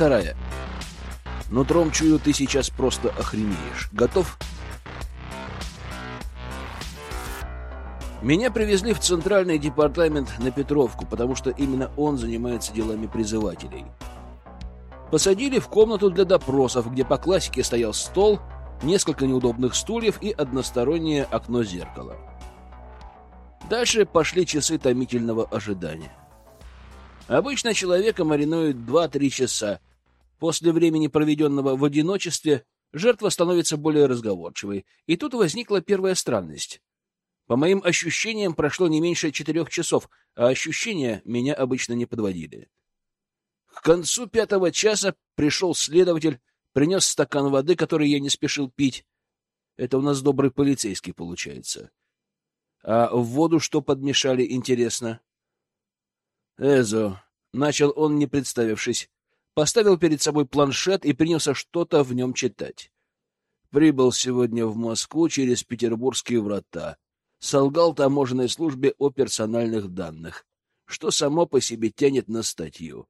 Вторая. Нутром чую, ты сейчас просто охренеешь. Готов? Меня привезли в центральный департамент на Петровку, потому что именно он занимается делами призывателей. Посадили в комнату для допросов, где по классике стоял стол, несколько неудобных стульев и одностороннее окно-зеркало. Дальше пошли часы томительного ожидания. Обычно человека маринуют 2-3 часа. После времени, проведенного в одиночестве, жертва становится более разговорчивой. И тут возникла первая странность. По моим ощущениям, прошло не меньше четырех часов, а ощущения меня обычно не подводили. К концу пятого часа пришел следователь, принес стакан воды, который я не спешил пить. Это у нас добрый полицейский получается. А в воду что подмешали, интересно? Эзо, начал он, не представившись, поставил перед собой планшет и принялся что-то в нем читать. Прибыл сегодня в Москву через Петербургские врата. Солгал таможенной службе о персональных данных, что само по себе тянет на статью.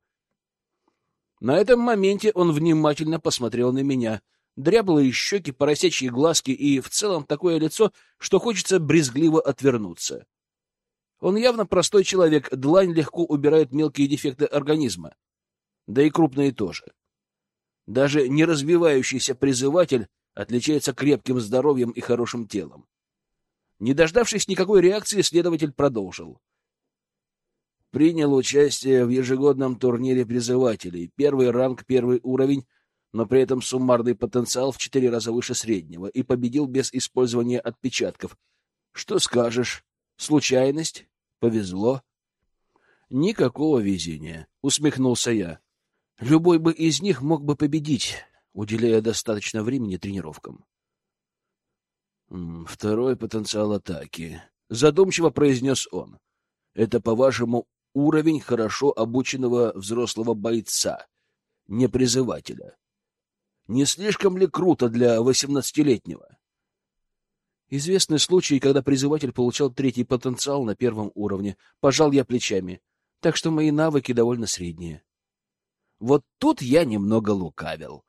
На этом моменте он внимательно посмотрел на меня. Дряблые щеки, поросячьи глазки и в целом такое лицо, что хочется брезгливо отвернуться. Он явно простой человек, длань легко убирает мелкие дефекты организма. Да и крупные тоже. Даже не развивающийся призыватель отличается крепким здоровьем и хорошим телом. Не дождавшись никакой реакции, следователь продолжил принял участие в ежегодном турнире призывателей. Первый ранг, первый уровень, но при этом суммарный потенциал в четыре раза выше среднего и победил без использования отпечатков. Что скажешь? Случайность? Повезло? Никакого везения, усмехнулся я. Любой бы из них мог бы победить, уделяя достаточно времени тренировкам. Второй потенциал атаки, задумчиво произнес он. Это, по-вашему, уровень хорошо обученного взрослого бойца, не призывателя. Не слишком ли круто для восемнадцатилетнего? Известны случаи, когда призыватель получал третий потенциал на первом уровне. Пожал я плечами. Так что мои навыки довольно средние. Вот тут я немного лукавил.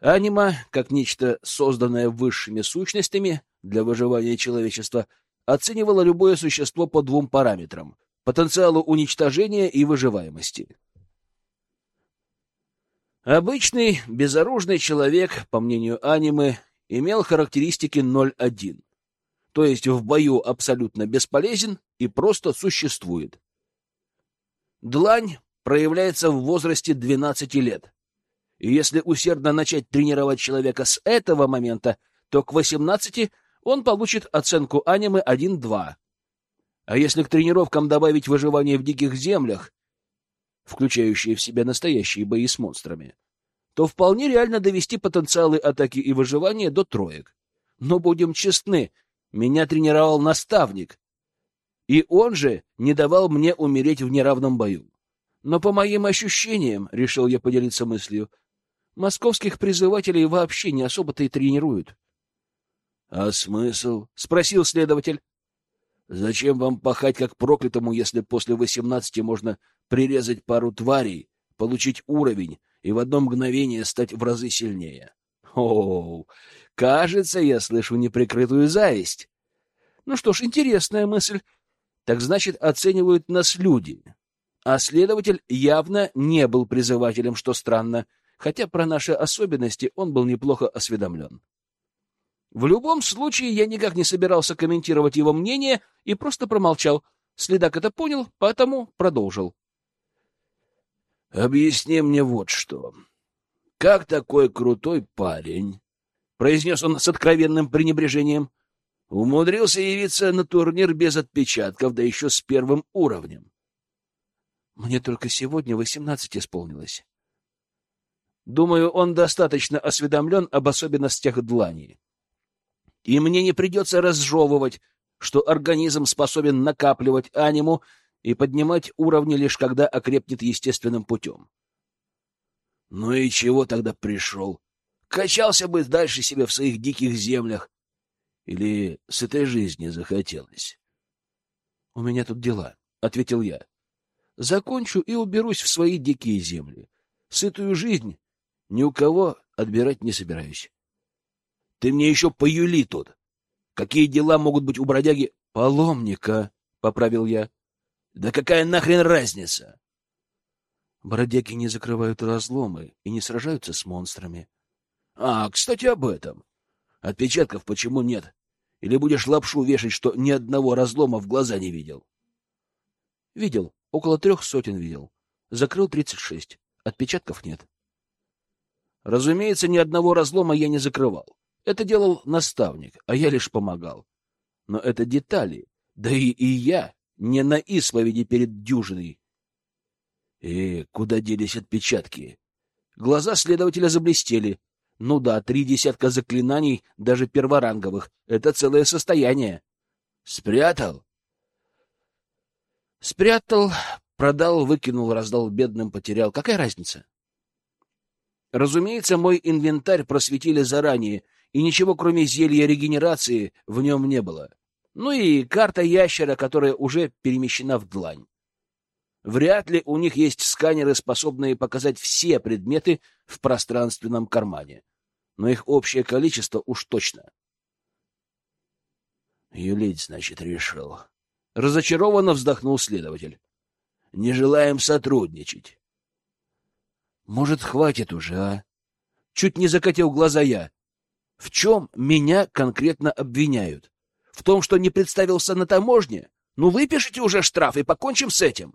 Анима, как нечто, созданное высшими сущностями для выживания человечества, оценивала любое существо по двум параметрам потенциалу уничтожения и выживаемости. Обычный безоружный человек, по мнению анимы, имел характеристики 0.1, то есть в бою абсолютно бесполезен и просто существует. Длань проявляется в возрасте 12 лет. И если усердно начать тренировать человека с этого момента, то к 18 он получит оценку анимы 1-2, а если к тренировкам добавить выживание в диких землях, включающие в себя настоящие бои с монстрами, то вполне реально довести потенциалы атаки и выживания до троек. Но будем честны, меня тренировал наставник, и он же не давал мне умереть в неравном бою. Но по моим ощущениям, решил я поделиться мыслью, московских призывателей вообще не особо-то и тренируют. — А смысл? — спросил следователь. Зачем вам пахать как проклятому, если после восемнадцати можно прирезать пару тварей, получить уровень и в одно мгновение стать в разы сильнее? О, кажется, я слышу неприкрытую зависть. Ну что ж, интересная мысль. Так значит, оценивают нас люди. А следователь явно не был призывателем, что странно, хотя про наши особенности он был неплохо осведомлен. В любом случае, я никак не собирался комментировать его мнение и просто промолчал. Следак это понял, поэтому продолжил. «Объясни мне вот что. Как такой крутой парень, — произнес он с откровенным пренебрежением, — умудрился явиться на турнир без отпечатков, да еще с первым уровнем? Мне только сегодня восемнадцать исполнилось. Думаю, он достаточно осведомлен об особенностях длани и мне не придется разжевывать, что организм способен накапливать аниму и поднимать уровни лишь когда окрепнет естественным путем. Ну и чего тогда пришел? Качался бы дальше себе в своих диких землях. Или с этой жизни захотелось? — У меня тут дела, — ответил я. — Закончу и уберусь в свои дикие земли. Сытую жизнь ни у кого отбирать не собираюсь. Ты мне еще поюли тут. Какие дела могут быть у бродяги? Паломника, — поправил я. Да какая нахрен разница? Бродяги не закрывают разломы и не сражаются с монстрами. А, кстати, об этом. Отпечатков почему нет? Или будешь лапшу вешать, что ни одного разлома в глаза не видел? Видел. Около трех сотен видел. Закрыл тридцать шесть. Отпечатков нет. Разумеется, ни одного разлома я не закрывал. Это делал наставник, а я лишь помогал. Но это детали. Да и, и я не на исповеди перед дюжиной. И куда делись отпечатки? Глаза следователя заблестели. Ну да, три десятка заклинаний, даже перворанговых. Это целое состояние. Спрятал? Спрятал, продал, выкинул, раздал бедным, потерял. Какая разница? Разумеется, мой инвентарь просветили заранее, и ничего, кроме зелья регенерации, в нем не было. Ну и карта ящера, которая уже перемещена в длань. Вряд ли у них есть сканеры, способные показать все предметы в пространственном кармане. Но их общее количество уж точно. Юлить, значит, решил. Разочарованно вздохнул следователь. Не желаем сотрудничать. Может, хватит уже, а? Чуть не закатил глаза я. В чем меня конкретно обвиняют? В том, что не представился на таможне? Ну, выпишите уже штраф и покончим с этим.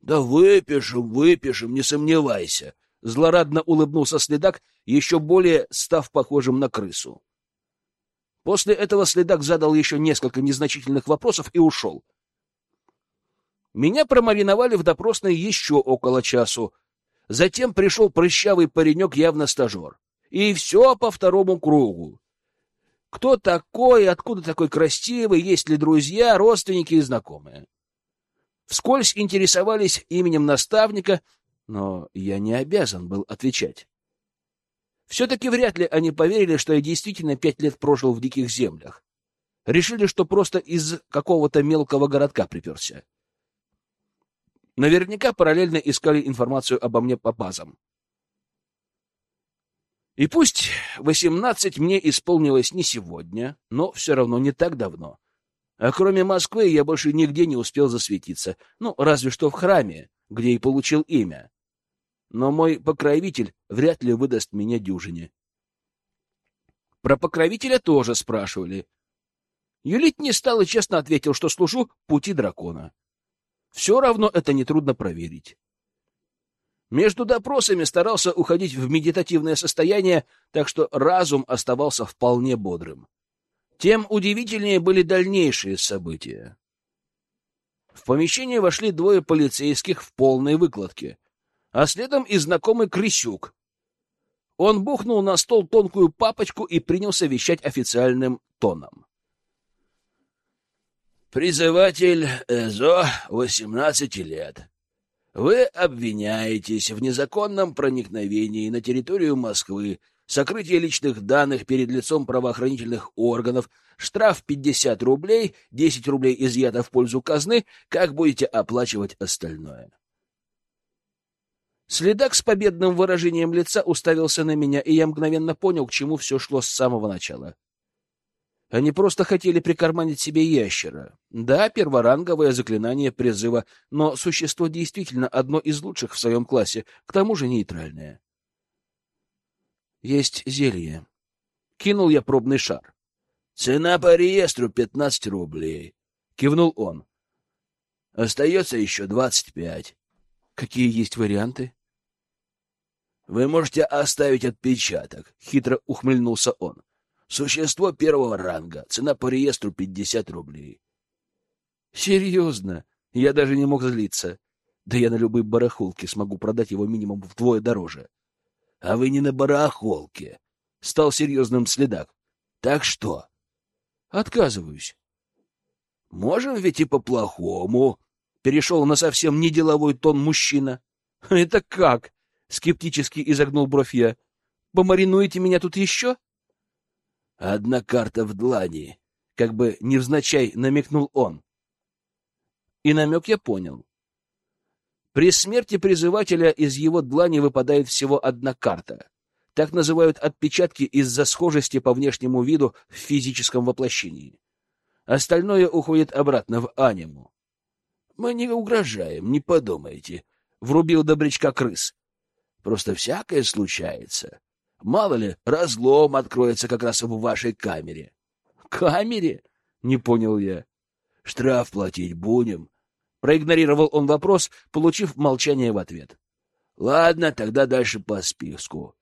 Да выпишем, выпишем, не сомневайся. Злорадно улыбнулся следак, еще более став похожим на крысу. После этого следак задал еще несколько незначительных вопросов и ушел. Меня промариновали в допросной еще около часу, Затем пришел прыщавый паренек, явно стажер. И все по второму кругу. Кто такой, откуда такой красивый, есть ли друзья, родственники и знакомые. Вскользь интересовались именем наставника, но я не обязан был отвечать. Все-таки вряд ли они поверили, что я действительно пять лет прожил в диких землях. Решили, что просто из какого-то мелкого городка приперся. Наверняка параллельно искали информацию обо мне по базам. И пусть восемнадцать мне исполнилось не сегодня, но все равно не так давно. А кроме Москвы я больше нигде не успел засветиться, ну, разве что в храме, где и получил имя. Но мой покровитель вряд ли выдаст меня дюжине. Про покровителя тоже спрашивали. Юлить не стал и честно ответил, что служу пути дракона. Все равно это нетрудно проверить. Между допросами старался уходить в медитативное состояние, так что разум оставался вполне бодрым. Тем удивительнее были дальнейшие события. В помещение вошли двое полицейских в полной выкладке, а следом и знакомый Крысюк. Он бухнул на стол тонкую папочку и принялся вещать официальным тоном. Призыватель ЭЗО, 18 лет. Вы обвиняетесь в незаконном проникновении на территорию Москвы, сокрытие личных данных перед лицом правоохранительных органов, штраф 50 рублей, 10 рублей изъято в пользу казны, как будете оплачивать остальное? Следак с победным выражением лица уставился на меня, и я мгновенно понял, к чему все шло с самого начала. Они просто хотели прикарманить себе ящера. Да, перворанговое заклинание призыва, но существо действительно одно из лучших в своем классе, к тому же нейтральное. Есть зелье. Кинул я пробный шар. Цена по реестру пятнадцать рублей. Кивнул он. Остается еще двадцать пять. Какие есть варианты? Вы можете оставить отпечаток, хитро ухмыльнулся он. Существо первого ранга. Цена по реестру 50 рублей. Серьезно? Я даже не мог злиться. Да я на любой барахолке смогу продать его минимум вдвое дороже. А вы не на барахолке. Стал серьезным следак. Так что? Отказываюсь. Можем ведь и по-плохому. Перешел на совсем неделовой тон мужчина. Это как? Скептически изогнул бровь я. Помаринуете меня тут еще? — Одна карта в длани, как бы невзначай намекнул он. И намек я понял. При смерти призывателя из его длани выпадает всего одна карта. Так называют отпечатки из-за схожести по внешнему виду в физическом воплощении. Остальное уходит обратно в аниму. Мы не угрожаем, не подумайте, — врубил добрячка крыс. Просто всякое случается. Мало ли, разлом откроется как раз в вашей камере. Камере? Не понял я. Штраф платить будем. Проигнорировал он вопрос, получив молчание в ответ. Ладно, тогда дальше по списку.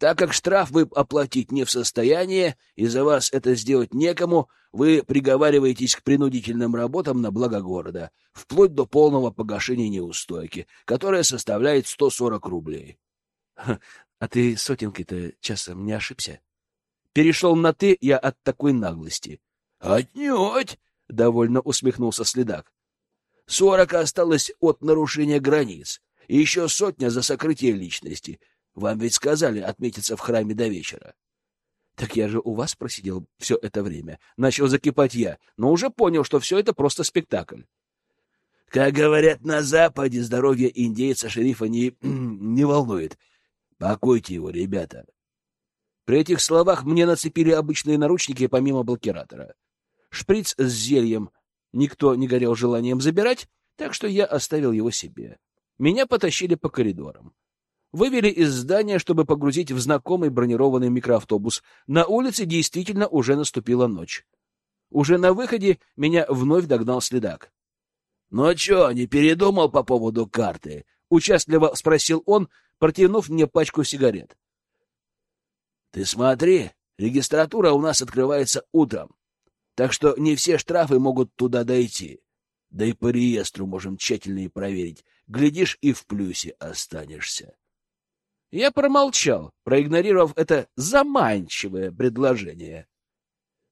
Так как штраф вы оплатить не в состоянии, и за вас это сделать некому, вы приговариваетесь к принудительным работам на благо города, вплоть до полного погашения неустойки, которая составляет 140 рублей. А ты сотенкой-то часом не ошибся? Перешел на «ты» я от такой наглости. — Отнюдь! — довольно усмехнулся следак. — Сорок осталось от нарушения границ, и еще сотня за сокрытие личности. Вам ведь сказали отметиться в храме до вечера. — Так я же у вас просидел все это время. Начал закипать я, но уже понял, что все это просто спектакль. Как говорят на Западе, здоровье индейца шерифа не, не волнует. Покойте его, ребята. При этих словах мне нацепили обычные наручники помимо блокиратора. Шприц с зельем никто не горел желанием забирать, так что я оставил его себе. Меня потащили по коридорам. Вывели из здания, чтобы погрузить в знакомый бронированный микроавтобус. На улице действительно уже наступила ночь. Уже на выходе меня вновь догнал следак. — Ну чё, не передумал по поводу карты? — участливо спросил он, протянув мне пачку сигарет. — Ты смотри, регистратура у нас открывается утром, так что не все штрафы могут туда дойти. Да и по реестру можем тщательнее проверить. Глядишь, и в плюсе останешься. Я промолчал, проигнорировав это заманчивое предложение.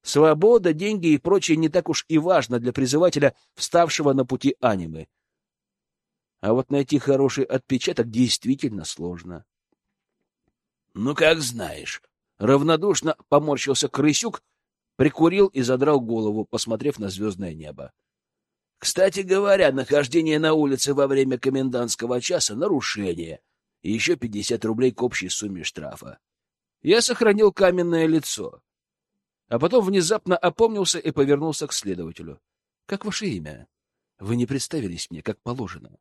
Свобода, деньги и прочее не так уж и важно для призывателя, вставшего на пути анимы. А вот найти хороший отпечаток действительно сложно. — Ну, как знаешь. Равнодушно поморщился крысюк, прикурил и задрал голову, посмотрев на звездное небо. Кстати говоря, нахождение на улице во время комендантского часа — нарушение. И еще пятьдесят рублей к общей сумме штрафа. Я сохранил каменное лицо. А потом внезапно опомнился и повернулся к следователю. — Как ваше имя? Вы не представились мне, как положено.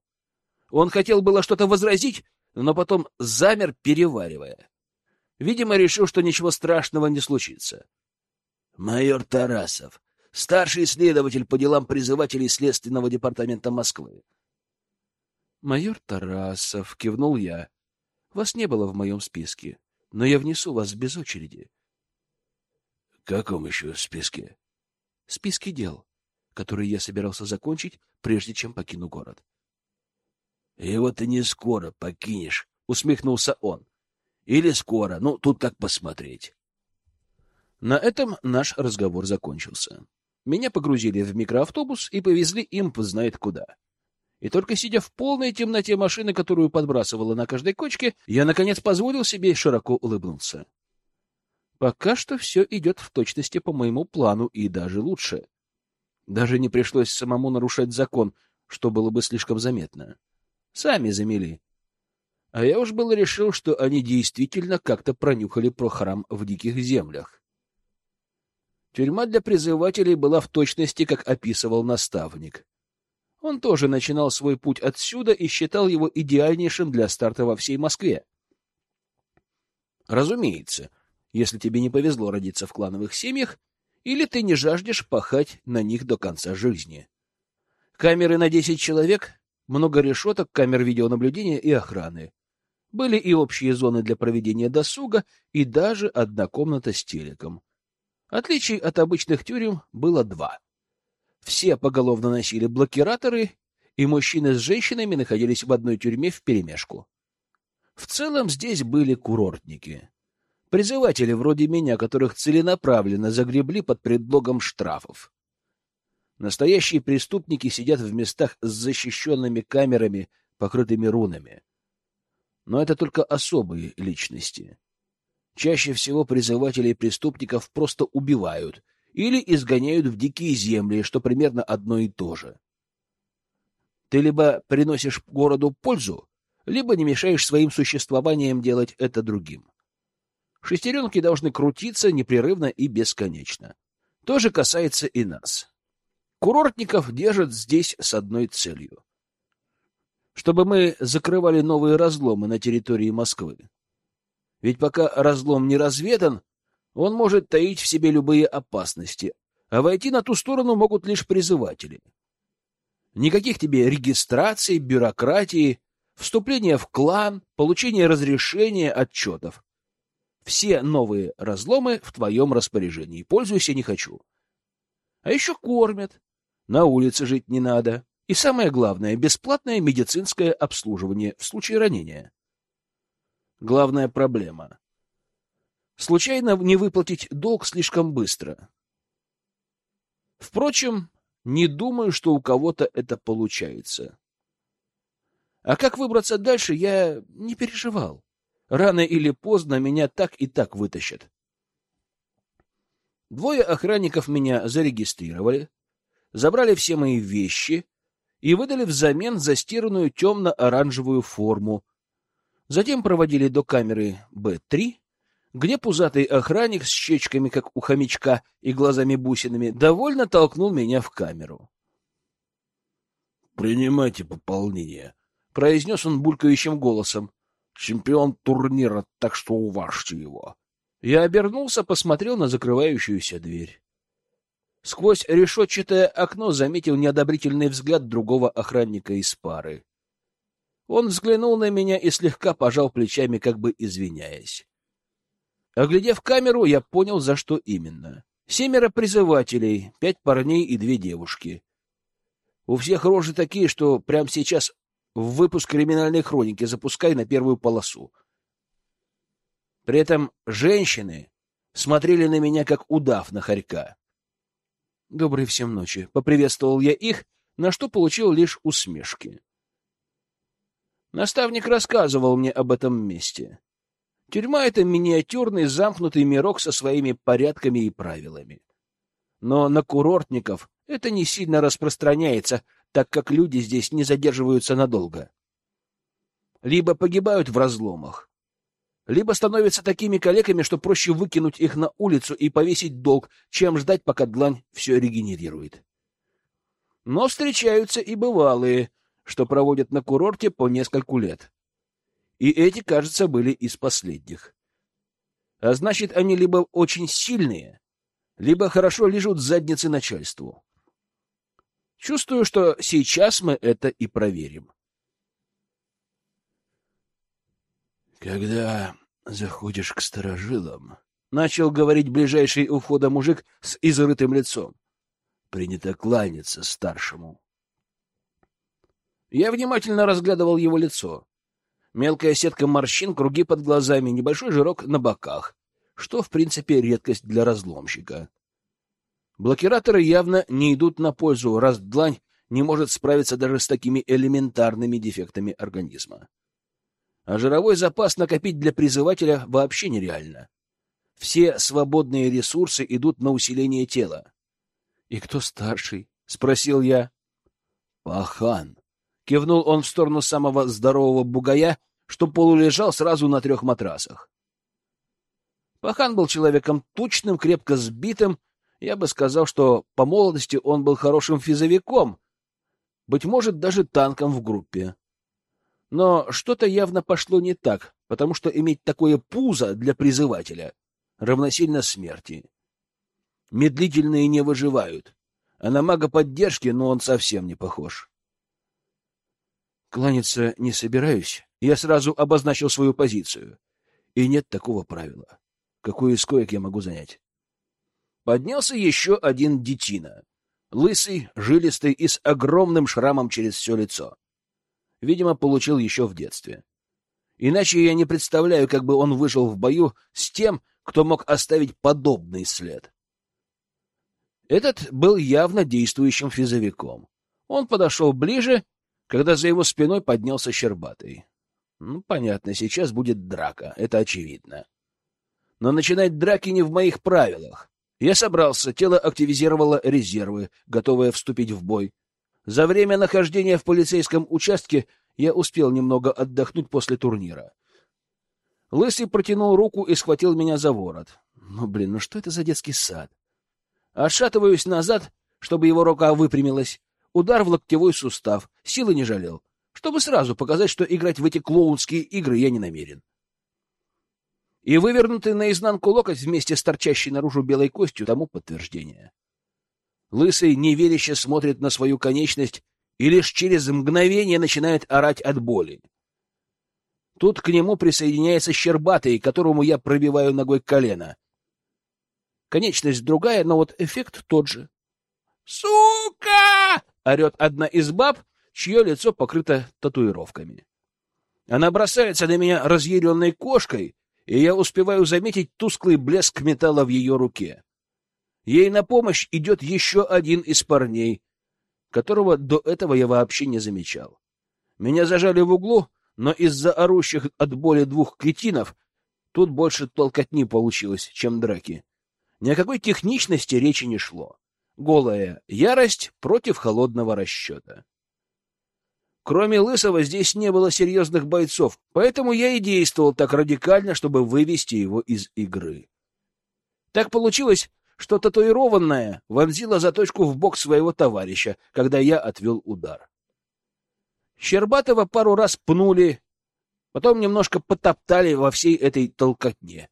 Он хотел было что-то возразить, но потом замер, переваривая. Видимо, решил, что ничего страшного не случится. Майор Тарасов, старший следователь по делам призывателей Следственного департамента Москвы. Майор Тарасов, кивнул я. Вас не было в моем списке, но я внесу вас без очереди. Каком еще списке? Списке дел, которые я собирался закончить, прежде чем покину город. Его ты не скоро покинешь, усмехнулся он. Или скоро, ну, тут как посмотреть. На этом наш разговор закончился. Меня погрузили в микроавтобус и повезли им знает куда. И только сидя в полной темноте машины, которую подбрасывала на каждой кочке, я, наконец, позволил себе широко улыбнуться. Пока что все идет в точности по моему плану и даже лучше. Даже не пришлось самому нарушать закон, что было бы слишком заметно. Сами замели. А я уж было решил, что они действительно как-то пронюхали про храм в диких землях. Тюрьма для призывателей была в точности, как описывал наставник. Он тоже начинал свой путь отсюда и считал его идеальнейшим для старта во всей Москве. Разумеется, если тебе не повезло родиться в клановых семьях, или ты не жаждешь пахать на них до конца жизни. Камеры на десять человек много решеток, камер видеонаблюдения и охраны. Были и общие зоны для проведения досуга, и даже одна комната с телеком. Отличий от обычных тюрем было два. Все поголовно носили блокираторы, и мужчины с женщинами находились в одной тюрьме вперемешку. В целом здесь были курортники. Призыватели вроде меня, которых целенаправленно загребли под предлогом штрафов. Настоящие преступники сидят в местах с защищенными камерами, покрытыми рунами. Но это только особые личности. Чаще всего призывателей преступников просто убивают или изгоняют в дикие земли, что примерно одно и то же. Ты либо приносишь городу пользу, либо не мешаешь своим существованием делать это другим. Шестеренки должны крутиться непрерывно и бесконечно. То же касается и нас. Курортников держат здесь с одной целью. Чтобы мы закрывали новые разломы на территории Москвы. Ведь пока разлом не разведан, он может таить в себе любые опасности, а войти на ту сторону могут лишь призыватели. Никаких тебе регистраций, бюрократии, вступления в клан, получения разрешения, отчетов. Все новые разломы в твоем распоряжении. Пользуйся не хочу. А еще кормят. На улице жить не надо. И самое главное, бесплатное медицинское обслуживание в случае ранения. Главная проблема. Случайно не выплатить долг слишком быстро. Впрочем, не думаю, что у кого-то это получается. А как выбраться дальше, я не переживал. Рано или поздно меня так и так вытащат. Двое охранников меня зарегистрировали, забрали все мои вещи и выдали взамен застиранную темно-оранжевую форму. Затем проводили до камеры Б-3, где пузатый охранник с щечками, как у хомячка, и глазами-бусинами, довольно толкнул меня в камеру. «Принимайте пополнение», — произнес он булькающим голосом. «Чемпион турнира, так что уважьте его». Я обернулся, посмотрел на закрывающуюся дверь. Сквозь решетчатое окно заметил неодобрительный взгляд другого охранника из пары. Он взглянул на меня и слегка пожал плечами, как бы извиняясь. Оглядев камеру, я понял, за что именно. Семеро призывателей, пять парней и две девушки. У всех рожи такие, что прямо сейчас в выпуск криминальной хроники запускай на первую полосу. При этом женщины смотрели на меня, как удав на хорька. «Доброй всем ночи!» — поприветствовал я их, на что получил лишь усмешки. Наставник рассказывал мне об этом месте. Тюрьма — это миниатюрный замкнутый мирок со своими порядками и правилами. Но на курортников это не сильно распространяется, так как люди здесь не задерживаются надолго. Либо погибают в разломах, либо становятся такими калеками, что проще выкинуть их на улицу и повесить долг, чем ждать, пока длань все регенерирует. Но встречаются и бывалые, что проводят на курорте по нескольку лет и эти, кажется, были из последних. А значит, они либо очень сильные, либо хорошо лежат задницы начальству. Чувствую, что сейчас мы это и проверим. Когда заходишь к сторожилам, начал говорить ближайший у входа мужик с изрытым лицом. Принято кланяться старшему. Я внимательно разглядывал его лицо. Мелкая сетка морщин, круги под глазами, небольшой жирок на боках, что, в принципе, редкость для разломщика. Блокираторы явно не идут на пользу, раз длань не может справиться даже с такими элементарными дефектами организма. А жировой запас накопить для призывателя вообще нереально. Все свободные ресурсы идут на усиление тела. — И кто старший? — спросил я. — Пахан. Кивнул он в сторону самого здорового бугая, что полулежал сразу на трех матрасах. Пахан был человеком тучным, крепко сбитым. Я бы сказал, что по молодости он был хорошим физовиком, быть может, даже танком в группе. Но что-то явно пошло не так, потому что иметь такое пузо для призывателя равносильно смерти. Медлительные не выживают, а на мага поддержки, ну, он совсем не похож. Кланяться не собираюсь. Я сразу обозначил свою позицию. И нет такого правила. Какую из коек я могу занять? Поднялся еще один детина. Лысый, жилистый и с огромным шрамом через все лицо. Видимо, получил еще в детстве. Иначе я не представляю, как бы он выжил в бою с тем, кто мог оставить подобный след. Этот был явно действующим физовиком. Он подошел ближе когда за его спиной поднялся Щербатый. Ну, понятно, сейчас будет драка, это очевидно. Но начинать драки не в моих правилах. Я собрался, тело активизировало резервы, готовое вступить в бой. За время нахождения в полицейском участке я успел немного отдохнуть после турнира. Лысый протянул руку и схватил меня за ворот. Ну, блин, ну что это за детский сад? Отшатываюсь назад, чтобы его рука выпрямилась. Удар в локтевой сустав. Силы не жалел. Чтобы сразу показать, что играть в эти клоунские игры я не намерен. И вывернутый наизнанку локоть вместе с торчащей наружу белой костью тому подтверждение. Лысый неверяще смотрит на свою конечность и лишь через мгновение начинает орать от боли. Тут к нему присоединяется Щербатый, которому я пробиваю ногой колено. Конечность другая, но вот эффект тот же. «Сука!» — орет одна из баб, чье лицо покрыто татуировками. Она бросается на меня разъяренной кошкой, и я успеваю заметить тусклый блеск металла в ее руке. Ей на помощь идет еще один из парней, которого до этого я вообще не замечал. Меня зажали в углу, но из-за орущих от боли двух кретинов тут больше толкотни получилось, чем драки. Ни о какой техничности речи не шло. Голая ярость против холодного расчета. Кроме Лысого здесь не было серьезных бойцов, поэтому я и действовал так радикально, чтобы вывести его из игры. Так получилось, что татуированная вонзила заточку в бок своего товарища, когда я отвел удар. Щербатова пару раз пнули, потом немножко потоптали во всей этой толкотне.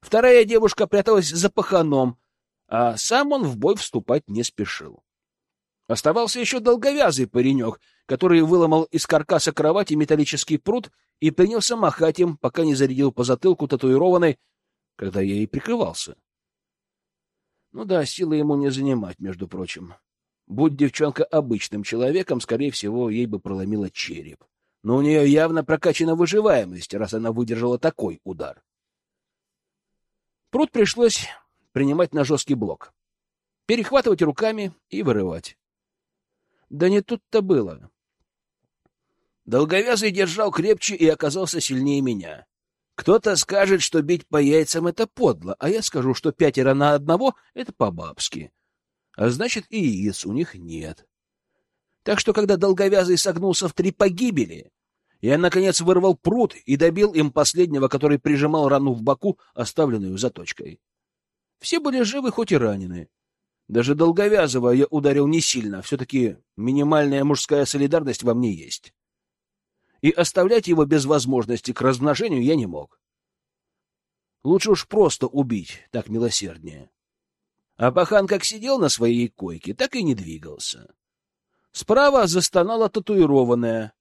Вторая девушка пряталась за паханом, а сам он в бой вступать не спешил. Оставался еще долговязый паренек, который выломал из каркаса кровати металлический пруд и принялся махать им, пока не зарядил по затылку татуированной, когда я и прикрывался. Ну да, силы ему не занимать, между прочим. Будь девчонка обычным человеком, скорее всего, ей бы проломило череп. Но у нее явно прокачана выживаемость, раз она выдержала такой удар. Пруд пришлось принимать на жесткий блок. Перехватывать руками и вырывать. Да не тут-то было. Долговязый держал крепче и оказался сильнее меня. Кто-то скажет, что бить по яйцам — это подло, а я скажу, что пятеро на одного — это по-бабски. А значит, и яиц у них нет. Так что, когда долговязый согнулся в три погибели, я, наконец, вырвал пруд и добил им последнего, который прижимал рану в боку, оставленную заточкой. Все были живы, хоть и ранены. Даже долговязого я ударил не сильно, все-таки минимальная мужская солидарность во мне есть и оставлять его без возможности к размножению я не мог. Лучше уж просто убить, так милосерднее. А пахан как сидел на своей койке, так и не двигался. Справа застонала татуированная.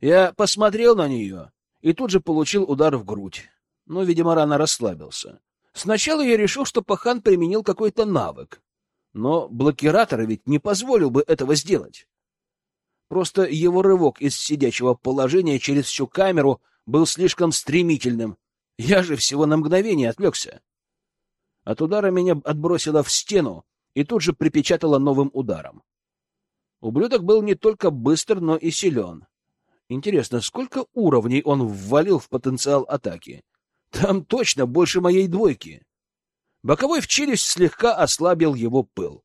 Я посмотрел на нее и тут же получил удар в грудь. Но, видимо, рано расслабился. Сначала я решил, что пахан применил какой-то навык. Но блокиратор ведь не позволил бы этого сделать. Просто его рывок из сидячего положения через всю камеру был слишком стремительным. Я же всего на мгновение отвлекся. От удара меня отбросило в стену и тут же припечатало новым ударом. Ублюдок был не только быстр, но и силен. Интересно, сколько уровней он ввалил в потенциал атаки? Там точно больше моей двойки. Боковой в челюсть слегка ослабил его пыл.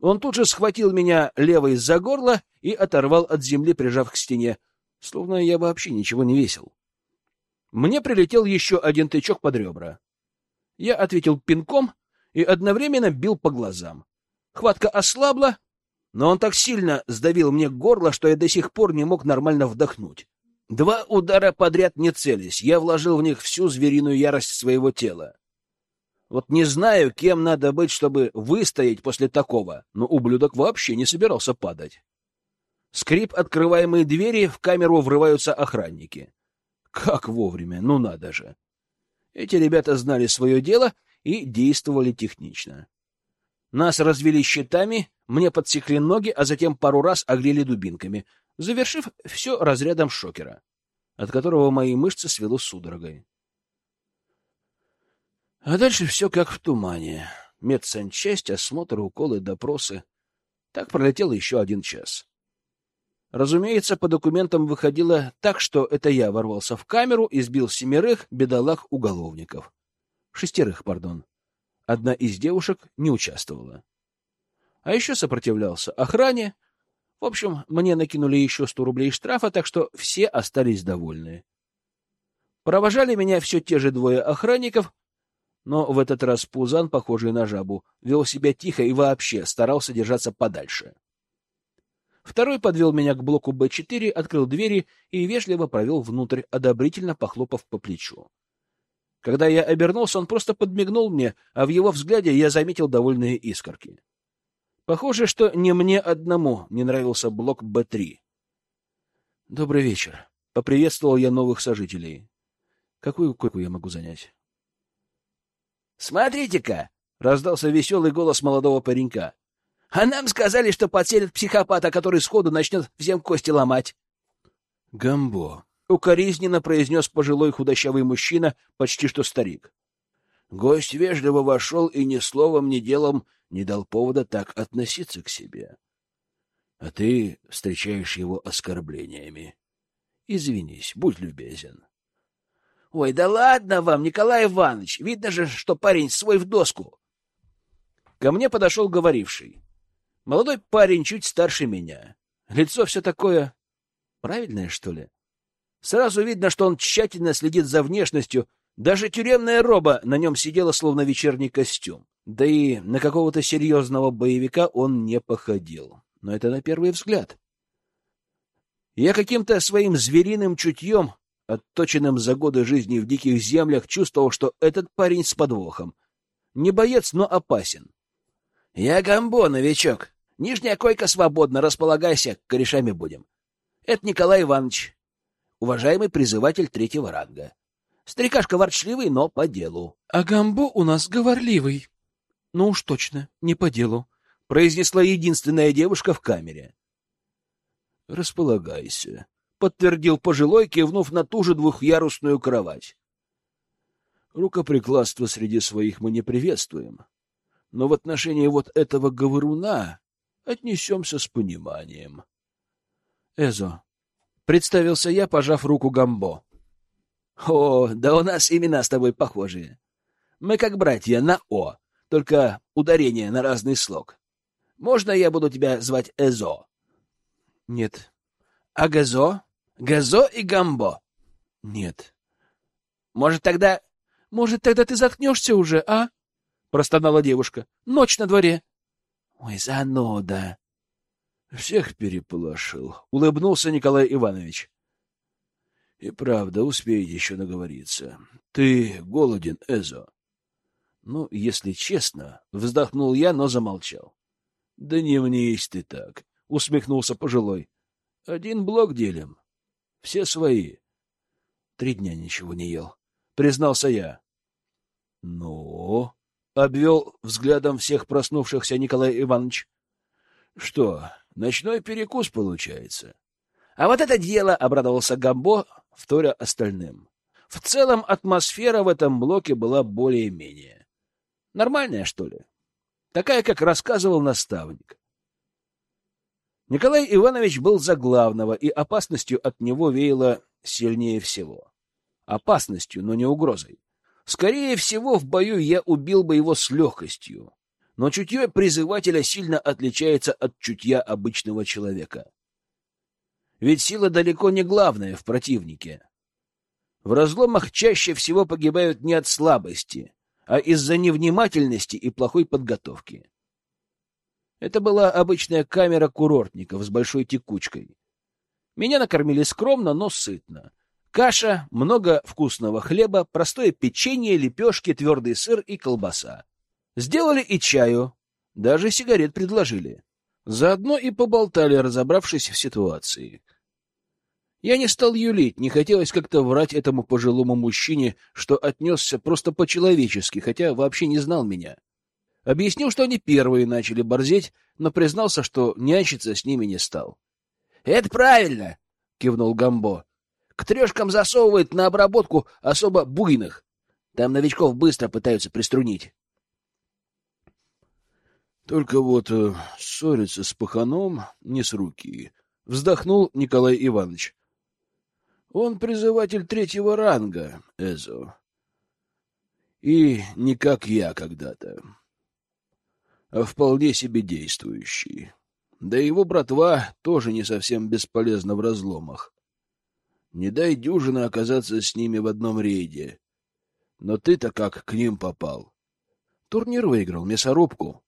Он тут же схватил меня левой за горло и оторвал от земли, прижав к стене, словно я вообще ничего не весил. Мне прилетел еще один тычок под ребра. Я ответил пинком и одновременно бил по глазам. Хватка ослабла, но он так сильно сдавил мне горло, что я до сих пор не мог нормально вдохнуть. Два удара подряд не целясь, я вложил в них всю звериную ярость своего тела. Вот не знаю, кем надо быть, чтобы выстоять после такого, но ублюдок вообще не собирался падать. Скрип открываемой двери, в камеру врываются охранники. Как вовремя, ну надо же. Эти ребята знали свое дело и действовали технично. Нас развели щитами, мне подсекли ноги, а затем пару раз огрели дубинками, завершив все разрядом шокера, от которого мои мышцы свело судорогой. А дальше все как в тумане. Медсанчасть, осмотр, уколы, допросы. Так пролетел еще один час. Разумеется, по документам выходило так, что это я ворвался в камеру и сбил семерых бедолаг-уголовников. Шестерых, пардон. Одна из девушек не участвовала. А еще сопротивлялся охране, В общем, мне накинули еще сто рублей штрафа, так что все остались довольны. Провожали меня все те же двое охранников, но в этот раз Пузан, похожий на жабу, вел себя тихо и вообще старался держаться подальше. Второй подвел меня к блоку Б4, открыл двери и вежливо провел внутрь, одобрительно похлопав по плечу. Когда я обернулся, он просто подмигнул мне, а в его взгляде я заметил довольные искорки. Похоже, что не мне одному не нравился блок Б3. «Добрый вечер», — поприветствовал я новых сожителей. «Какую койку я могу занять?» «Смотрите-ка!» — раздался веселый голос молодого паренька. А нам сказали, что подселят психопата, который сходу начнет всем кости ломать. Гамбо. Укоризненно произнес пожилой худощавый мужчина, почти что старик. Гость вежливо вошел и ни словом, ни делом не дал повода так относиться к себе. А ты встречаешь его оскорблениями. Извинись, будь любезен. — Ой, да ладно вам, Николай Иванович, видно же, что парень свой в доску. Ко мне подошел говоривший. Молодой парень чуть старше меня. Лицо все такое... Правильное, что ли? Сразу видно, что он тщательно следит за внешностью. Даже тюремная роба на нем сидела, словно вечерний костюм. Да и на какого-то серьезного боевика он не походил. Но это на первый взгляд. Я каким-то своим звериным чутьем, отточенным за годы жизни в диких землях, чувствовал, что этот парень с подвохом. Не боец, но опасен. — Я Гамбо, новичок, Нижняя койка свободна, располагайся, корешами будем. Это Николай Иванович, уважаемый призыватель третьего ранга. Старикашка ворчливый, но по делу. — А Гамбо у нас говорливый. — Ну уж точно, не по делу, — произнесла единственная девушка в камере. — Располагайся, — подтвердил пожилой, кивнув на ту же двухъярусную кровать. Рукоприкладство среди своих мы не приветствуем. Но в отношении вот этого говоруна отнесемся с пониманием. Эзо. Представился я, пожав руку Гамбо. О, да у нас имена с тобой похожие. Мы как братья на О, только ударение на разный слог. Можно я буду тебя звать Эзо? Нет. А Газо? Газо и Гамбо? Нет. Может, тогда... Может, тогда ты заткнешься уже, а? Простонала девушка. Ночь на дворе. Ой, зануда. Всех переполошил. Улыбнулся Николай Иванович. И правда, успеете еще наговориться. Ты голоден, Эзо? Ну, если честно, вздохнул я, но замолчал. Да не мне есть ты так, усмехнулся пожилой. Один блок делим. Все свои. Три дня ничего не ел, признался я. Ну, обвел взглядом всех проснувшихся Николай Иванович. — Что, ночной перекус получается? — А вот это дело! — обрадовался Гамбо, вторя остальным. В целом атмосфера в этом блоке была более-менее. Нормальная, что ли? Такая, как рассказывал наставник. Николай Иванович был за главного, и опасностью от него веяло сильнее всего. Опасностью, но не угрозой. Скорее всего, в бою я убил бы его с легкостью. Но чутье призывателя сильно отличается от чутья обычного человека. Ведь сила далеко не главная в противнике. В разломах чаще всего погибают не от слабости, а из-за невнимательности и плохой подготовки. Это была обычная камера курортников с большой текучкой. Меня накормили скромно, но сытно. Каша, много вкусного хлеба, простое печенье, лепешки, твердый сыр и колбаса. Сделали и чаю, даже сигарет предложили. Заодно и поболтали, разобравшись в ситуации. Я не стал юлить, не хотелось как-то врать этому пожилому мужчине, что отнесся просто по-человечески, хотя вообще не знал меня. Объяснил, что они первые начали борзеть, но признался, что нянчиться с ними не стал. — Это правильно! — кивнул Гамбо. К трешкам засовывает на обработку особо буйных. Там новичков быстро пытаются приструнить. Только вот э, ссориться с паханом не с руки. Вздохнул Николай Иванович. Он призыватель третьего ранга, Эзо. И не как я когда-то, а вполне себе действующий. Да и его братва тоже не совсем бесполезна в разломах. Не дай дюжины оказаться с ними в одном рейде. Но ты-то как к ним попал? Турнир выиграл, мясорубку.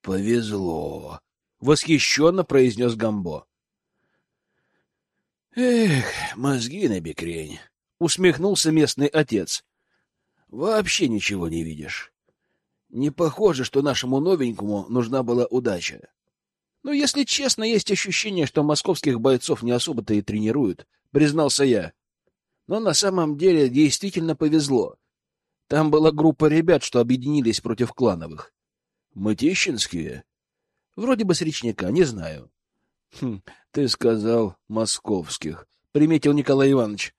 Повезло, восхищенно произнес Гамбо. Эх, мозги на бекрень, усмехнулся местный отец. Вообще ничего не видишь. Не похоже, что нашему новенькому нужна была удача. Но, если честно, есть ощущение, что московских бойцов не особо-то и тренируют, признался я. Но на самом деле действительно повезло. Там была группа ребят, что объединились против клановых. Мытищинские? Вроде бы с речника, не знаю. Хм, ты сказал московских, приметил Николай Иванович.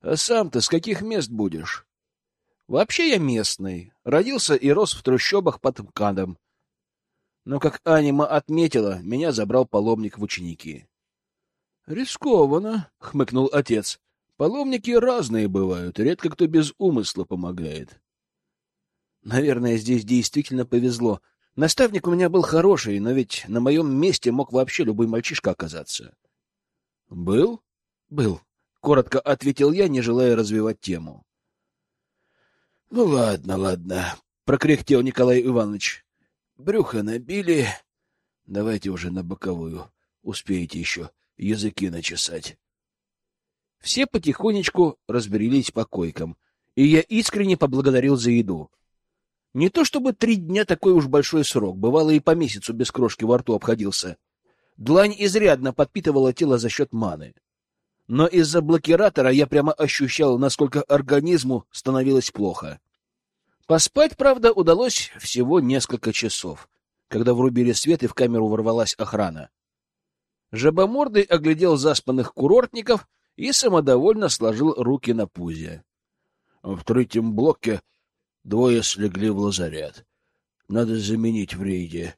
А сам ты с каких мест будешь? Вообще я местный. Родился и рос в трущобах под МКАДом. Но, как Анима отметила, меня забрал паломник в ученики. — Рискованно, — хмыкнул отец. — Паломники разные бывают, редко кто без умысла помогает. Наверное, здесь действительно повезло. Наставник у меня был хороший, но ведь на моем месте мог вообще любой мальчишка оказаться. — Был? — Был, — коротко ответил я, не желая развивать тему. — Ну ладно, ладно, — прокряхтел Николай Иванович. — Брюхо набили. Давайте уже на боковую. Успеете еще языки начесать. Все потихонечку разберились по койкам, и я искренне поблагодарил за еду. Не то чтобы три дня такой уж большой срок, бывало и по месяцу без крошки во рту обходился. Длань изрядно подпитывала тело за счет маны. Но из-за блокиратора я прямо ощущал, насколько организму становилось плохо. Поспать, правда, удалось всего несколько часов, когда врубили свет и в камеру ворвалась охрана. Жабомордый оглядел заспанных курортников и самодовольно сложил руки на пузе. В третьем блоке двое слегли в лазарет. Надо заменить в рейде.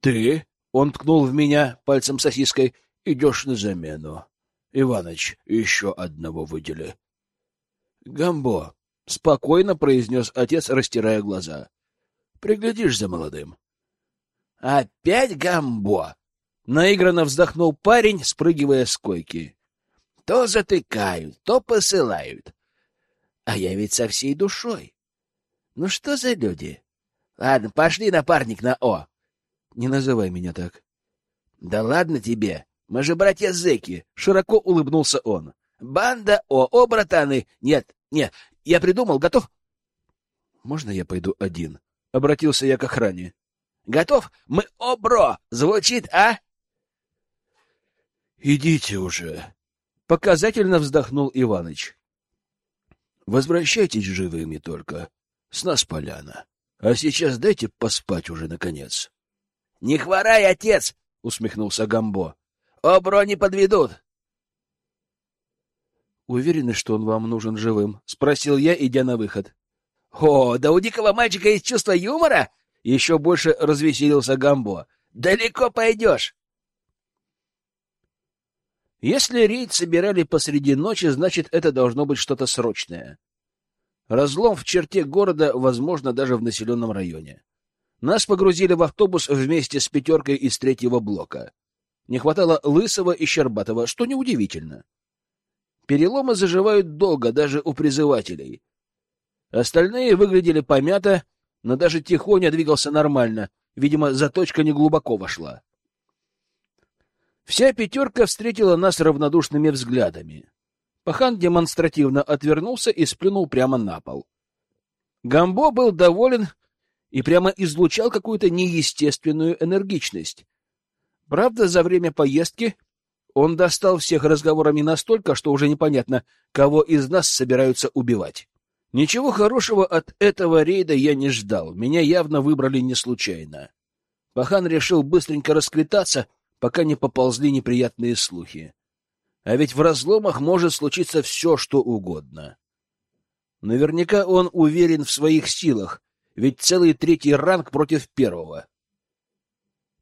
Ты, он ткнул в меня пальцем сосиской, идешь на замену. Иваныч, еще одного выдели. Гамбо, спокойно произнес отец, растирая глаза. Приглядишь за молодым. Опять Гамбо! Наигранно вздохнул парень, спрыгивая с койки. То затыкают, то посылают. А я ведь со всей душой. Ну что за люди? Ладно, пошли, напарник, на О. Не называй меня так. Да ладно тебе. Мы же братья-зэки, — широко улыбнулся он. Банда О, о, братаны! Нет, нет, я придумал, готов? Можно я пойду один? — обратился я к охране. Готов? Мы О, бро! Звучит, а? Идите уже. Показательно вздохнул Иваныч. Возвращайтесь живыми только. С нас поляна. А сейчас дайте поспать уже, наконец. — Не хворай, отец! — усмехнулся Гамбо. Обро не подведут. Уверены, что он вам нужен живым? спросил я, идя на выход. О, да у дикого мальчика есть чувство юмора? Еще больше развеселился Гамбо. Далеко пойдешь. Если рейд собирали посреди ночи, значит, это должно быть что-то срочное. Разлом в черте города, возможно, даже в населенном районе. Нас погрузили в автобус вместе с пятеркой из третьего блока. Не хватало лысого и щербатого, что неудивительно. Переломы заживают долго, даже у призывателей. Остальные выглядели помято, но даже Тихоня двигался нормально. Видимо, заточка не глубоко вошла. Вся пятерка встретила нас равнодушными взглядами. Пахан демонстративно отвернулся и сплюнул прямо на пол. Гамбо был доволен и прямо излучал какую-то неестественную энергичность. Правда, за время поездки он достал всех разговорами настолько, что уже непонятно, кого из нас собираются убивать. Ничего хорошего от этого рейда я не ждал. Меня явно выбрали не случайно. Пахан решил быстренько расквитаться, пока не поползли неприятные слухи. А ведь в разломах может случиться все, что угодно. Наверняка он уверен в своих силах, ведь целый третий ранг против первого.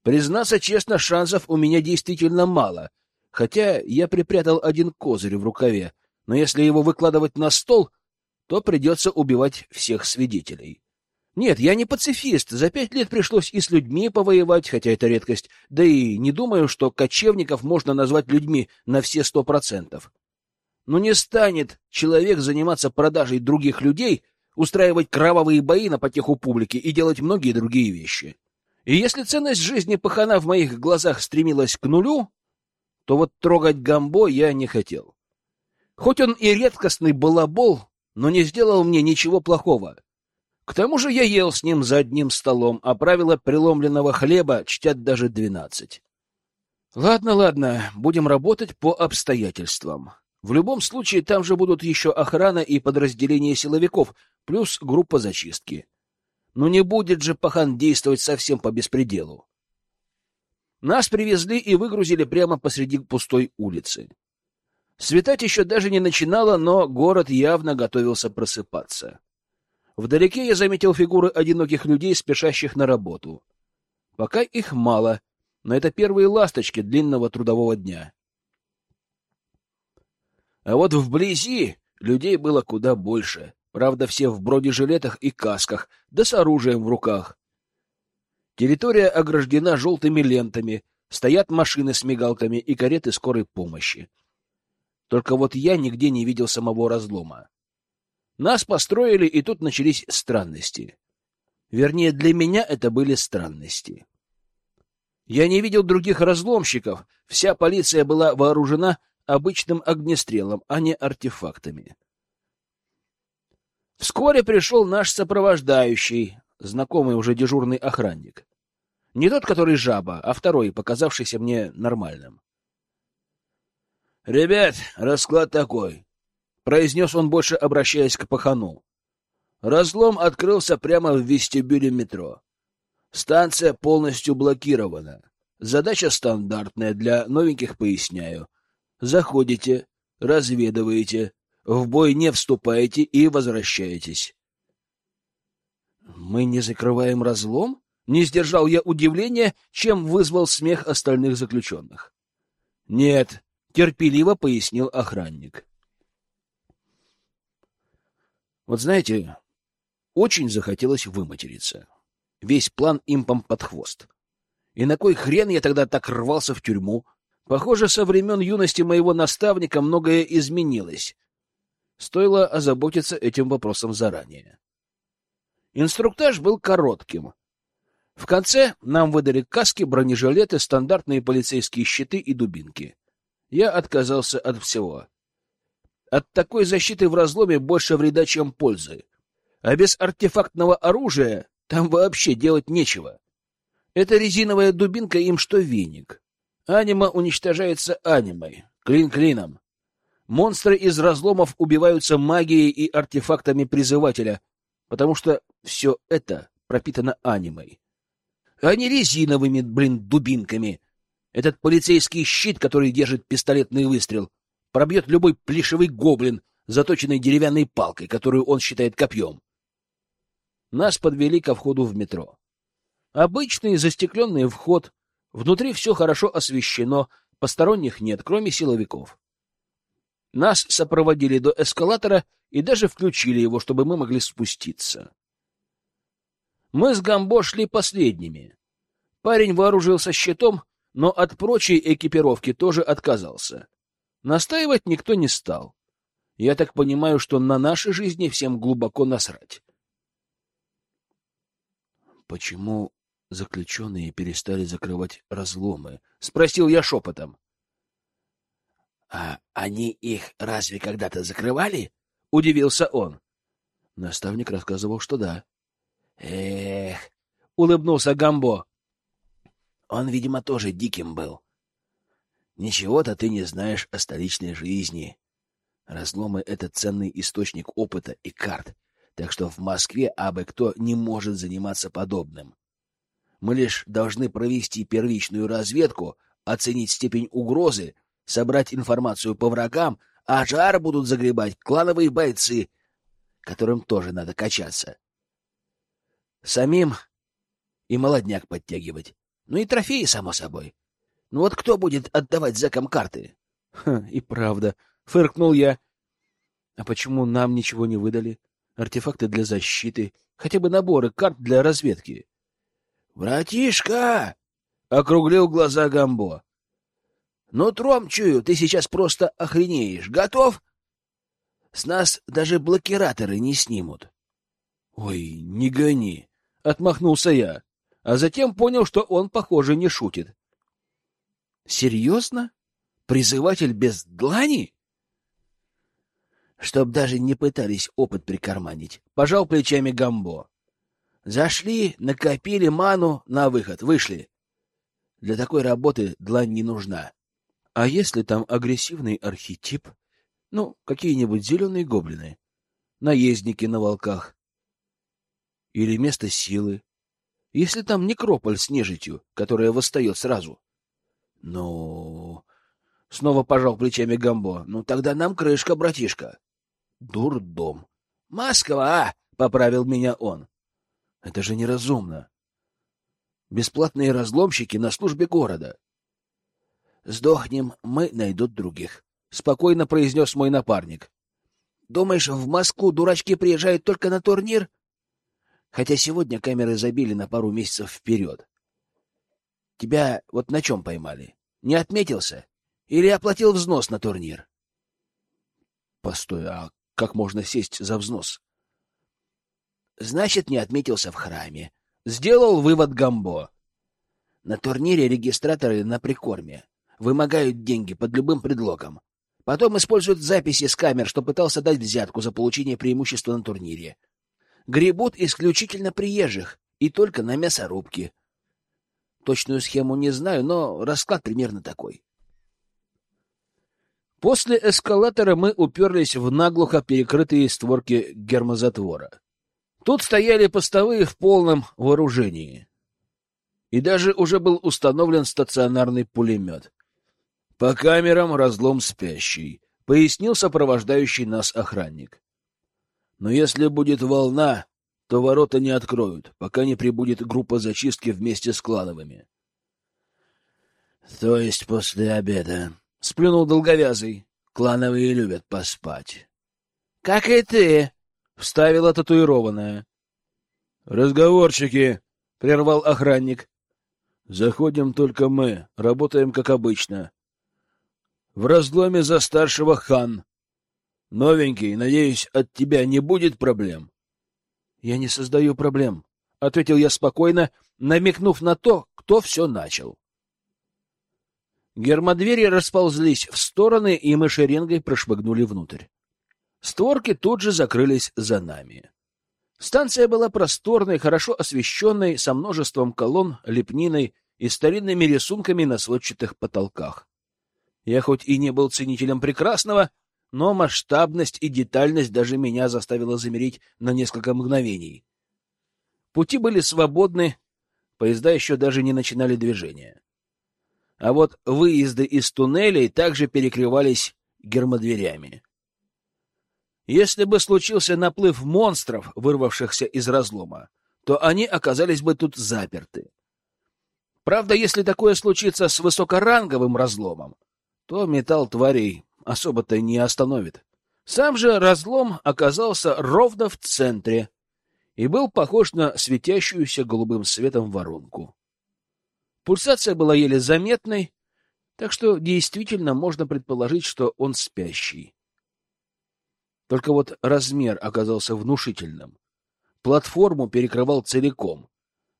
Признаться честно, шансов у меня действительно мало, хотя я припрятал один козырь в рукаве, но если его выкладывать на стол, то придется убивать всех свидетелей. Нет, я не пацифист. За пять лет пришлось и с людьми повоевать, хотя это редкость. Да и не думаю, что кочевников можно назвать людьми на все сто процентов. Но не станет человек заниматься продажей других людей, устраивать кровавые бои на потеху публики и делать многие другие вещи. И если ценность жизни пахана в моих глазах стремилась к нулю, то вот трогать Гамбо я не хотел. Хоть он и редкостный балабол, но не сделал мне ничего плохого. К тому же я ел с ним за одним столом, а правила преломленного хлеба чтят даже двенадцать. Ладно, ладно, будем работать по обстоятельствам. В любом случае, там же будут еще охрана и подразделение силовиков, плюс группа зачистки. Но не будет же пахан действовать совсем по беспределу. Нас привезли и выгрузили прямо посреди пустой улицы. Светать еще даже не начинало, но город явно готовился просыпаться. Вдалеке я заметил фигуры одиноких людей, спешащих на работу. Пока их мало, но это первые ласточки длинного трудового дня. А вот вблизи людей было куда больше. Правда, все в бронежилетах и касках, да с оружием в руках. Территория ограждена желтыми лентами, стоят машины с мигалками и кареты скорой помощи. Только вот я нигде не видел самого разлома. Нас построили, и тут начались странности. Вернее, для меня это были странности. Я не видел других разломщиков, вся полиция была вооружена обычным огнестрелом, а не артефактами. Вскоре пришел наш сопровождающий, знакомый уже дежурный охранник. Не тот, который жаба, а второй, показавшийся мне нормальным. — Ребят, расклад такой, — произнес он, больше обращаясь к пахану. Разлом открылся прямо в вестибюле метро. Станция полностью блокирована. Задача стандартная, для новеньких поясняю. Заходите, разведываете, в бой не вступаете и возвращаетесь. Мы не закрываем разлом? Не сдержал я удивления, чем вызвал смех остальных заключенных. Нет, терпеливо пояснил охранник. Вот знаете, очень захотелось выматериться. Весь план импом под хвост. И на кой хрен я тогда так рвался в тюрьму? Похоже, со времен юности моего наставника многое изменилось. Стоило озаботиться этим вопросом заранее. Инструктаж был коротким. В конце нам выдали каски, бронежилеты, стандартные полицейские щиты и дубинки. Я отказался от всего. От такой защиты в разломе больше вреда, чем пользы. А без артефактного оружия там вообще делать нечего. Эта резиновая дубинка им что веник. Анима уничтожается анимой, клин клином. Монстры из разломов убиваются магией и артефактами призывателя, потому что все это пропитано анимой. А не резиновыми, блин, дубинками. Этот полицейский щит, который держит пистолетный выстрел, пробьет любой плешивый гоблин, заточенный деревянной палкой, которую он считает копьем. Нас подвели ко входу в метро. Обычный застекленный вход — Внутри все хорошо освещено, посторонних нет, кроме силовиков. Нас сопроводили до эскалатора и даже включили его, чтобы мы могли спуститься. Мы с Гамбо шли последними. Парень вооружился щитом, но от прочей экипировки тоже отказался. Настаивать никто не стал. Я так понимаю, что на нашей жизни всем глубоко насрать. Почему заключенные перестали закрывать разломы? — спросил я шепотом. — А они их разве когда-то закрывали? — удивился он. Наставник рассказывал, что да. — Эх, — улыбнулся Гамбо. — Он, видимо, тоже диким был. Ничего-то ты не знаешь о столичной жизни. Разломы — это ценный источник опыта и карт, так что в Москве абы кто не может заниматься подобным. Мы лишь должны провести первичную разведку, оценить степень угрозы, собрать информацию по врагам, а жар будут загребать клановые бойцы, которым тоже надо качаться. Самим и молодняк подтягивать. Ну и трофеи, само собой. Ну вот кто будет отдавать зэкам карты? — И правда, — фыркнул я. — А почему нам ничего не выдали? артефакты для защиты, хотя бы наборы карт для разведки. «Братишка!» — округлил глаза Гамбо. «Ну, тром чую, ты сейчас просто охренеешь. Готов?» «С нас даже блокираторы не снимут». «Ой, не гони!» — отмахнулся я, а затем понял, что он, похоже, не шутит. «Серьезно? Призыватель без длани?» «Чтоб даже не пытались опыт прикарманить», — пожал плечами Гамбо. «Зашли, накопили ману, на выход, вышли. Для такой работы длань не нужна». «А если там агрессивный архетип? Ну, какие-нибудь зеленые гоблины? Наездники на волках? Или место силы? Если там некрополь с нежитью, которая восстает сразу?» «Ну...» — снова пожал плечами Гамбо. «Ну тогда нам крышка, братишка». «Дурдом». «Москва!» — поправил меня он. «Это же неразумно. Бесплатные разломщики на службе города». «Сдохнем, мы найдут других», — спокойно произнес мой напарник. «Думаешь, в Москву дурачки приезжают только на турнир?» Хотя сегодня камеры забили на пару месяцев вперед. Тебя вот на чем поймали? Не отметился? Или оплатил взнос на турнир? Постой, а как можно сесть за взнос? Значит, не отметился в храме. Сделал вывод Гамбо. На турнире регистраторы на прикорме. Вымогают деньги под любым предлогом. Потом используют записи с камер, что пытался дать взятку за получение преимущества на турнире. Гребут исключительно приезжих и только на мясорубке. Точную схему не знаю, но расклад примерно такой. После эскалатора мы уперлись в наглухо перекрытые створки гермозатвора. Тут стояли постовые в полном вооружении. И даже уже был установлен стационарный пулемет. По камерам разлом спящий, пояснил сопровождающий нас охранник. Но если будет волна, то ворота не откроют, пока не прибудет группа зачистки вместе с клановыми. — То есть после обеда, — сплюнул долговязый. — Клановые любят поспать. — Как и ты, — вставила татуированная. — Разговорчики, — прервал охранник. — Заходим только мы, работаем как обычно. В разломе за старшего хан. Новенький, надеюсь, от тебя не будет проблем? Я не создаю проблем, ответил я спокойно, намекнув на то, кто все начал. Гермодвери расползлись в стороны, и мы шеренгой прошмыгнули внутрь. Створки тут же закрылись за нами. Станция была просторной, хорошо освещенной, со множеством колонн, лепниной и старинными рисунками на сводчатых потолках. Я хоть и не был ценителем прекрасного, но масштабность и детальность даже меня заставила замереть на несколько мгновений. Пути были свободны, поезда еще даже не начинали движение. А вот выезды из туннелей также перекрывались гермодверями. Если бы случился наплыв монстров, вырвавшихся из разлома, то они оказались бы тут заперты. Правда, если такое случится с высокоранговым разломом, то металл тварей особо-то не остановит. Сам же разлом оказался ровно в центре и был похож на светящуюся голубым светом воронку. Пульсация была еле заметной, так что действительно можно предположить, что он спящий. Только вот размер оказался внушительным. Платформу перекрывал целиком.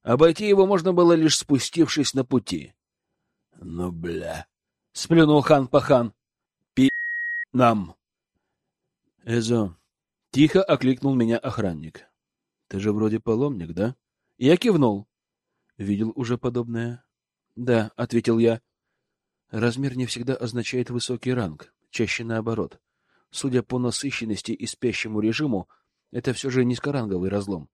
Обойти его можно было лишь спустившись на пути. — Ну, бля! — сплюнул хан Пахан нам. Эзо, тихо окликнул меня охранник. Ты же вроде паломник, да? Я кивнул. Видел уже подобное? Да, ответил я. Размер не всегда означает высокий ранг, чаще наоборот. Судя по насыщенности и спящему режиму, это все же низкоранговый разлом.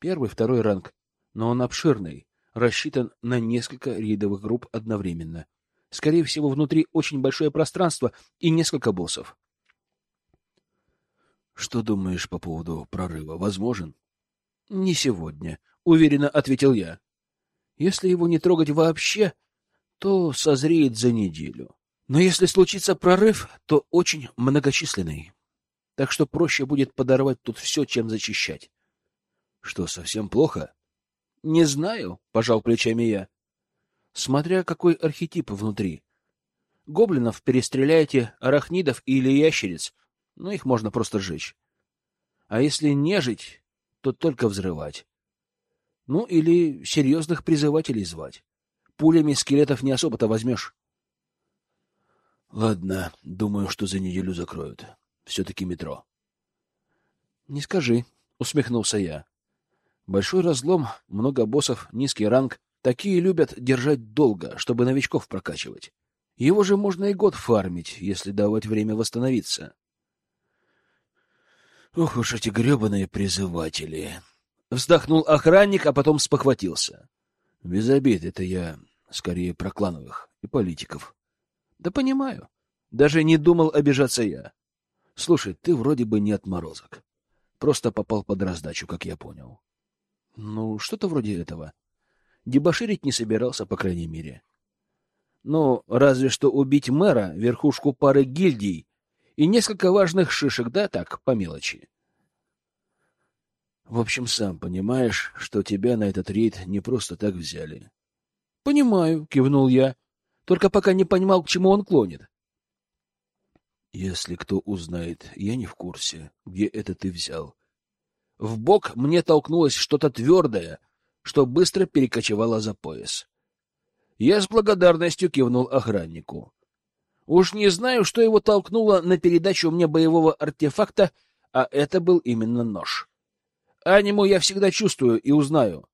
Первый, второй ранг, но он обширный, рассчитан на несколько рейдовых групп одновременно. Скорее всего, внутри очень большое пространство и несколько боссов. Что думаешь по поводу прорыва? Возможен? Не сегодня, уверенно ответил я. Если его не трогать вообще, то созреет за неделю. Но если случится прорыв, то очень многочисленный. так что проще будет подорвать тут все, чем зачищать. — Что, совсем плохо? — Не знаю, — пожал плечами я. — Смотря какой архетип внутри. Гоблинов перестреляйте, арахнидов или ящериц, ну, их можно просто сжечь. А если нежить, то только взрывать. Ну, или серьезных призывателей звать. Пулями скелетов не особо-то возьмешь. Ладно, думаю, что за неделю закроют. Все-таки метро. Не скажи, усмехнулся я. Большой разлом, много боссов, низкий ранг. Такие любят держать долго, чтобы новичков прокачивать. Его же можно и год фармить, если давать время восстановиться. Ох уж эти гребаные призыватели. Вздохнул охранник, а потом спохватился. Без обид, это я скорее про клановых и политиков. Да понимаю. Даже не думал обижаться я. Слушай, ты вроде бы не отморозок. Просто попал под раздачу, как я понял. Ну, что-то вроде этого. Дебоширить не собирался, по крайней мере. Ну, разве что убить мэра, верхушку пары гильдий и несколько важных шишек, да так, по мелочи. В общем, сам понимаешь, что тебя на этот рейд не просто так взяли. — Понимаю, — кивнул я, только пока не понимал, к чему он клонит. — Если кто узнает, я не в курсе, где это ты взял. В бок мне толкнулось что-то твердое, что быстро перекочевало за пояс. Я с благодарностью кивнул охраннику. Уж не знаю, что его толкнуло на передачу мне боевого артефакта, а это был именно нож. Аниму я всегда чувствую и узнаю.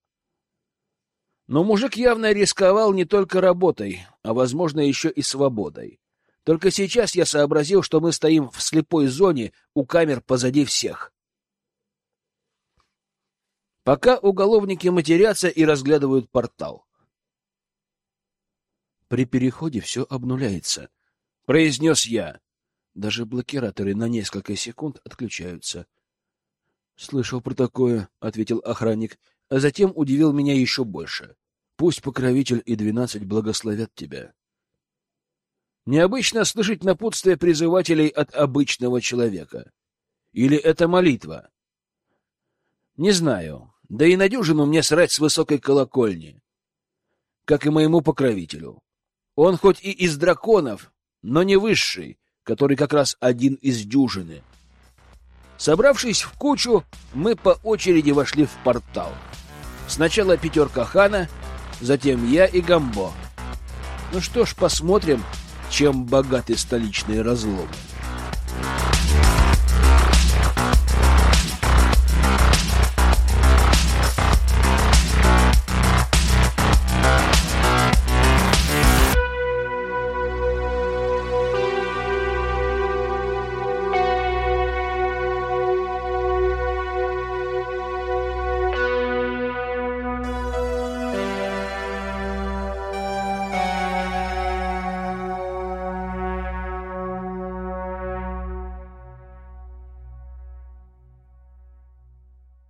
Но мужик явно рисковал не только работой, а, возможно, еще и свободой. Только сейчас я сообразил, что мы стоим в слепой зоне у камер позади всех. Пока уголовники матерятся и разглядывают портал. При переходе все обнуляется —— произнес я. Даже блокираторы на несколько секунд отключаются. — Слышал про такое, — ответил охранник, а затем удивил меня еще больше. — Пусть покровитель и двенадцать благословят тебя. Необычно слышать напутствие призывателей от обычного человека. Или это молитва? Не знаю. Да и на мне срать с высокой колокольни. Как и моему покровителю. Он хоть и из драконов, но не высший, который как раз один из дюжины. Собравшись в кучу, мы по очереди вошли в портал. Сначала пятерка хана, затем я и Гамбо. Ну что ж, посмотрим, чем богаты столичные разломы.